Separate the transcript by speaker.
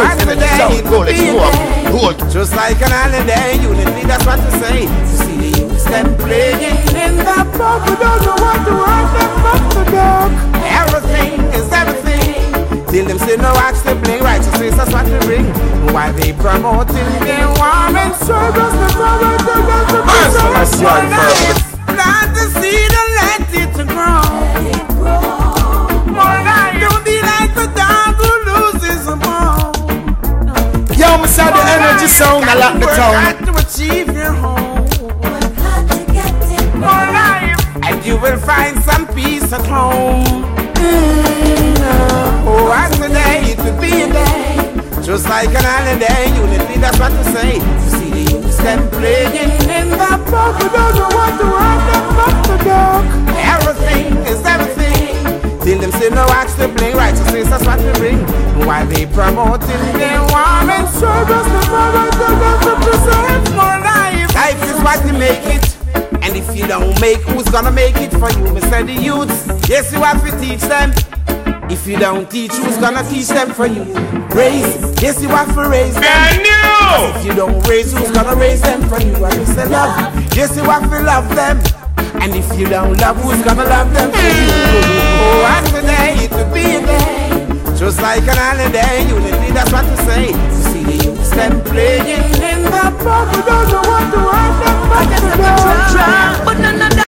Speaker 1: What's the day? Go, let's go. Just like an island holiday, unity, that's what to say. To see the youths them playing in the park, we don't know what to want them from the dark. Everything is everything. Till them say no watch they play righteousness, that's what they bring. Why they promoting their warm and service, the power to get the person.
Speaker 2: Yo, me saw the energy sound, I like the
Speaker 1: Work
Speaker 2: town.
Speaker 1: to achieve your home. More life. And you will find some peace at home. Mm, Oh, what's the day? It will be a day. Just like an holiday, unity, that's what to say. To see the youths them playing in the park, we don't know what to want them from the dark. Everything is everything. Till them say no watch they play righteousness, that's what they bring. While they promoting their warm don't make, who's gonna make it for you? Me say the youths, yes, you have to teach them. If you don't teach, who's gonna teach them for you? Raise, yes, you have to raise them. If you don't raise, who's gonna raise them for you? And you say love, yes, you have to love them. And if you don't love, who's gonna love them for you? Oh, and today it will be a day. Just like an holiday, unity, that's what to say. To see the youths them playing in the park,